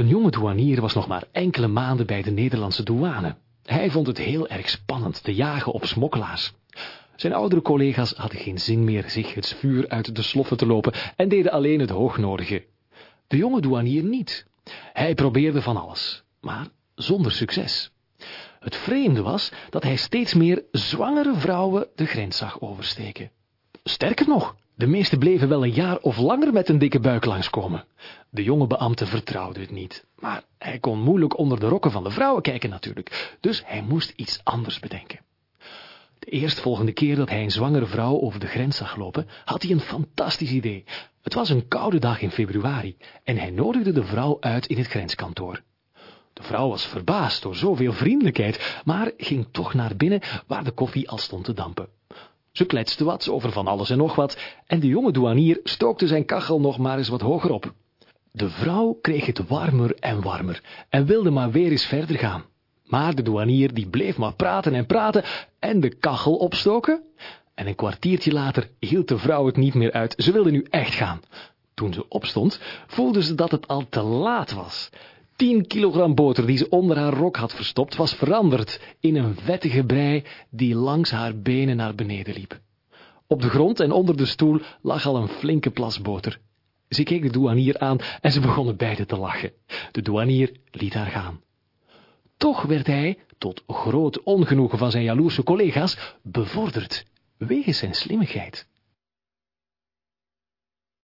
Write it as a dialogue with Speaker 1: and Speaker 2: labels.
Speaker 1: Een jonge douanier was nog maar enkele maanden bij de Nederlandse douane. Hij vond het heel erg spannend te jagen op smokkelaars. Zijn oudere collega's hadden geen zin meer zich het vuur uit de sloffen te lopen en deden alleen het hoognodige. De jonge douanier niet. Hij probeerde van alles, maar zonder succes. Het vreemde was dat hij steeds meer zwangere vrouwen de grens zag oversteken. Sterker nog, de meesten bleven wel een jaar of langer met een dikke buik langskomen. De jonge beambte vertrouwde het niet, maar hij kon moeilijk onder de rokken van de vrouwen kijken natuurlijk, dus hij moest iets anders bedenken. De eerstvolgende keer dat hij een zwangere vrouw over de grens zag lopen, had hij een fantastisch idee. Het was een koude dag in februari en hij nodigde de vrouw uit in het grenskantoor. De vrouw was verbaasd door zoveel vriendelijkheid, maar ging toch naar binnen waar de koffie al stond te dampen. Ze kletste wat over van alles en nog wat en de jonge douanier stookte zijn kachel nog maar eens wat hoger op. De vrouw kreeg het warmer en warmer en wilde maar weer eens verder gaan. Maar de douanier die bleef maar praten en praten en de kachel opstoken. En een kwartiertje later hield de vrouw het niet meer uit. Ze wilde nu echt gaan. Toen ze opstond, voelde ze dat het al te laat was. 10 kilogram boter die ze onder haar rok had verstopt, was veranderd in een vettige brei die langs haar benen naar beneden liep. Op de grond en onder de stoel lag al een flinke plas boter. Ze keek de douanier aan en ze begonnen beiden te lachen. De douanier liet haar gaan. Toch werd hij, tot groot ongenoegen van zijn jaloerse collega's, bevorderd, wegens zijn slimmigheid.